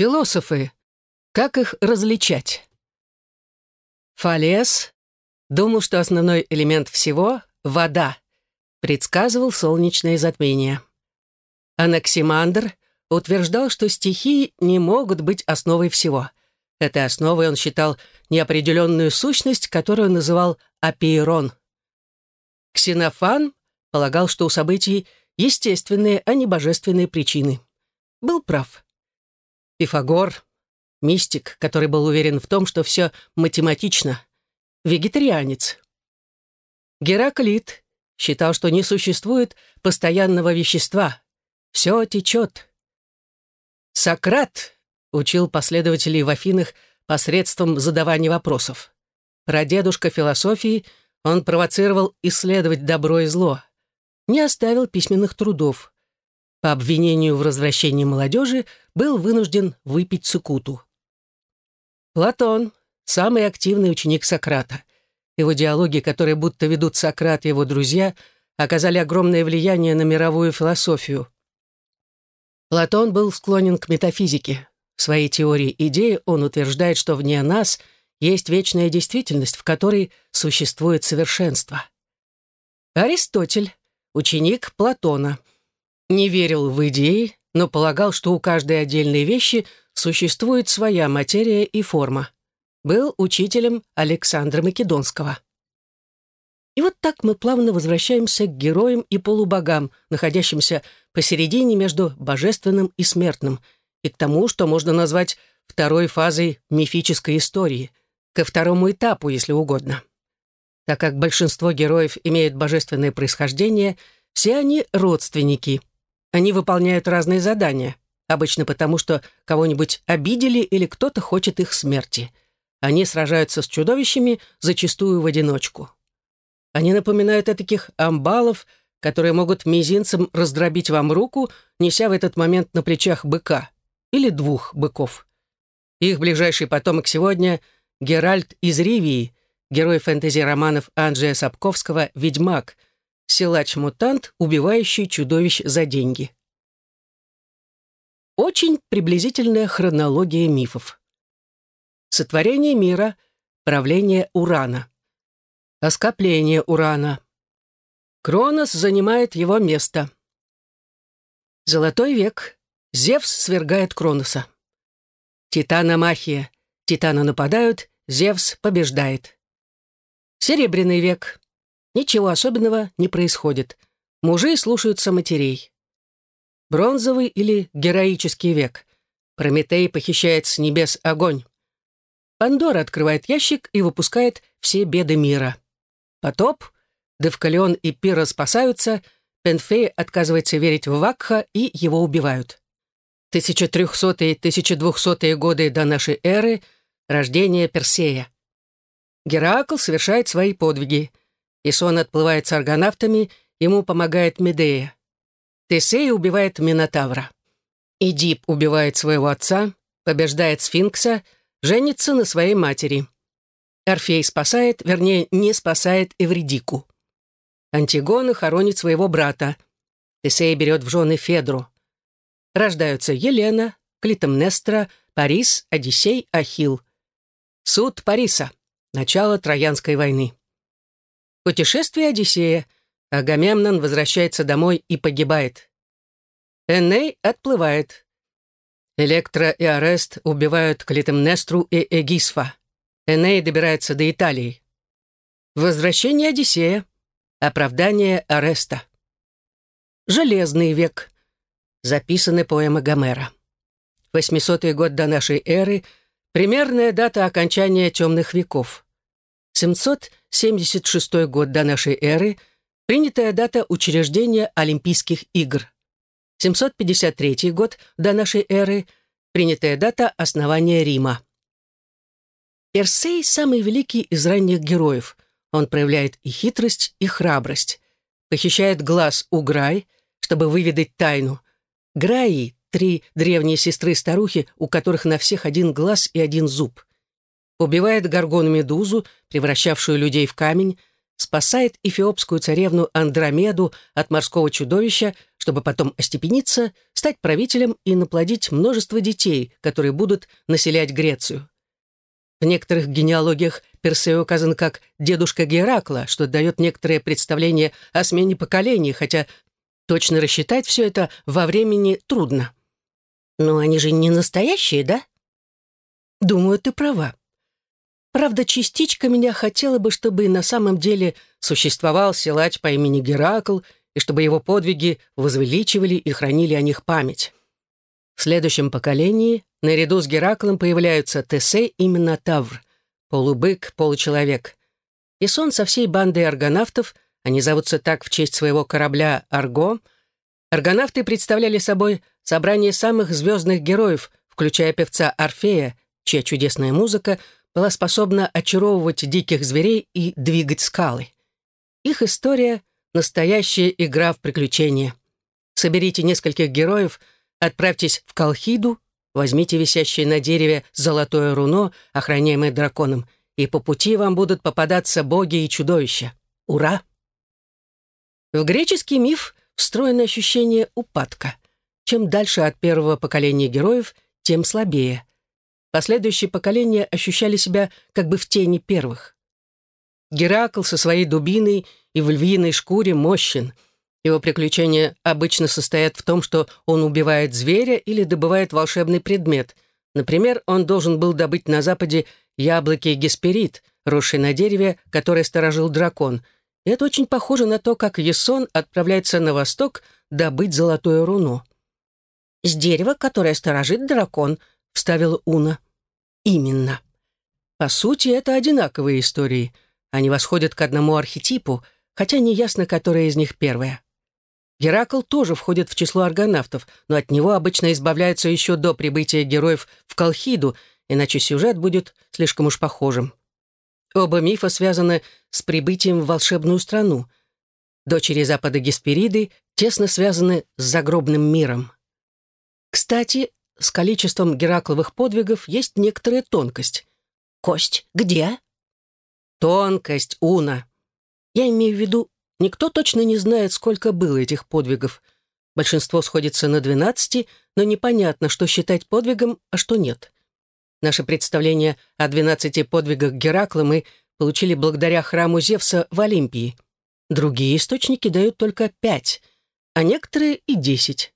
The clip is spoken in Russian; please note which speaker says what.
Speaker 1: Философы. Как их различать? Фалес думал, что основной элемент всего — вода, предсказывал солнечное затмение. Анаксимандр утверждал, что стихии не могут быть основой всего. Этой основой он считал неопределенную сущность, которую называл апейрон. Ксенофан полагал, что у событий естественные, а не божественные причины. Был прав. Пифагор — мистик, который был уверен в том, что все математично. Вегетарианец. Гераклит считал, что не существует постоянного вещества. Все течет. Сократ учил последователей в Афинах посредством задавания вопросов. Прадедушка философии, он провоцировал исследовать добро и зло. Не оставил письменных трудов. По обвинению в развращении молодежи был вынужден выпить цикуту. Платон — самый активный ученик Сократа. Его диалоги, которые будто ведут Сократ и его друзья, оказали огромное влияние на мировую философию. Платон был склонен к метафизике. В своей теории идеи он утверждает, что вне нас есть вечная действительность, в которой существует совершенство. Аристотель, ученик Платона, не верил в идеи, но полагал, что у каждой отдельной вещи существует своя материя и форма. Был учителем Александра Македонского. И вот так мы плавно возвращаемся к героям и полубогам, находящимся посередине между божественным и смертным, и к тому, что можно назвать второй фазой мифической истории, ко второму этапу, если угодно. Так как большинство героев имеют божественное происхождение, все они родственники. Они выполняют разные задания, обычно потому, что кого-нибудь обидели или кто-то хочет их смерти. Они сражаются с чудовищами, зачастую в одиночку. Они напоминают о таких амбалов, которые могут мизинцем раздробить вам руку, неся в этот момент на плечах быка или двух быков. Их ближайший потомок сегодня — Геральт из Ривии, герой фэнтези-романов Анджея Сапковского «Ведьмак», силач-мутант, убивающий чудовищ за деньги. Очень приблизительная хронология мифов. Сотворение мира, правление Урана. Оскопление Урана. Кронос занимает его место. Золотой век. Зевс свергает Кроноса. Титаномахия. Титаны нападают, Зевс побеждает. Серебряный век. Ничего особенного не происходит. Мужи слушаются матерей. Бронзовый или героический век. Прометей похищает с небес огонь. Пандора открывает ящик и выпускает все беды мира. Потоп, Девкалион и Пира спасаются, Пенфей отказывается верить в Вакха, и его убивают. 1300-1200 годы до нашей эры – рождение Персея. Геракл совершает свои подвиги. Исон отплывает с аргонавтами, ему помогает Медея. Тесей убивает Минотавра. Идип убивает своего отца, побеждает сфинкса, женится на своей матери. Орфей спасает, вернее, не спасает Эвридику. Антигона хоронит своего брата. Тесей берет в жены Федру. Рождаются Елена, Клитемнестра, Парис, Одиссей, Ахил. Суд Париса. Начало Троянской войны. Путешествие Одиссея. Агамемнон возвращается домой и погибает. Эней отплывает. Электра и Арест убивают Клитемнестру и Эгисфа. Эней добирается до Италии. Возвращение Одиссея. Оправдание Ареста. Железный век. Записаны поэмы Гомера. 800 год до нашей эры. Примерная дата окончания темных веков. 776 год до нашей эры. Принятая дата учреждения Олимпийских игр. 753 год до нашей эры. Принятая дата основания Рима. Персей – самый великий из ранних героев. Он проявляет и хитрость, и храбрость. Похищает глаз у Грай, чтобы выведать тайну. Граи – три древние сестры-старухи, у которых на всех один глаз и один зуб. Убивает Гаргону Медузу, превращавшую людей в камень, спасает эфиопскую царевну Андромеду от морского чудовища, чтобы потом остепениться, стать правителем и наплодить множество детей, которые будут населять Грецию. В некоторых генеалогиях Персей указан как дедушка Геракла, что дает некоторое представление о смене поколений, хотя точно рассчитать все это во времени трудно. Но они же не настоящие, да? Думаю, ты права. Правда, частичка меня хотела бы, чтобы на самом деле существовал силач по имени Геракл, и чтобы его подвиги возвеличивали и хранили о них память. В следующем поколении наряду с Гераклом появляются Тесей и Минотавр, полубык, получеловек. И сон со всей бандой аргонавтов, они зовутся так в честь своего корабля «Арго», аргонавты представляли собой собрание самых звездных героев, включая певца Орфея, чья чудесная музыка — была способна очаровывать диких зверей и двигать скалы. Их история — настоящая игра в приключения. Соберите нескольких героев, отправьтесь в Колхиду, возьмите висящее на дереве золотое руно, охраняемое драконом, и по пути вам будут попадаться боги и чудовища. Ура! В греческий миф встроено ощущение упадка. Чем дальше от первого поколения героев, тем слабее. Последующие поколения ощущали себя как бы в тени первых. Геракл со своей дубиной и в львиной шкуре мощен. Его приключения обычно состоят в том, что он убивает зверя или добывает волшебный предмет. Например, он должен был добыть на западе яблоки Гесперид, росший на дереве, которое сторожил дракон. И это очень похоже на то, как Есон отправляется на восток добыть золотое руно. «С дерева, которое сторожит дракон», — вставила Уна. «Именно. По сути, это одинаковые истории. Они восходят к одному архетипу, хотя неясно, которая из них первая. Геракл тоже входит в число аргонавтов, но от него обычно избавляются еще до прибытия героев в Колхиду, иначе сюжет будет слишком уж похожим. Оба мифа связаны с прибытием в волшебную страну. Дочери Запада Геспериды тесно связаны с загробным миром. Кстати, с количеством Геракловых подвигов есть некоторая тонкость. Кость где? Тонкость, Уна. Я имею в виду, никто точно не знает, сколько было этих подвигов. Большинство сходится на 12, но непонятно, что считать подвигом, а что нет. Наше представление о 12 подвигах Геракла мы получили благодаря храму Зевса в Олимпии. Другие источники дают только 5, а некоторые и 10.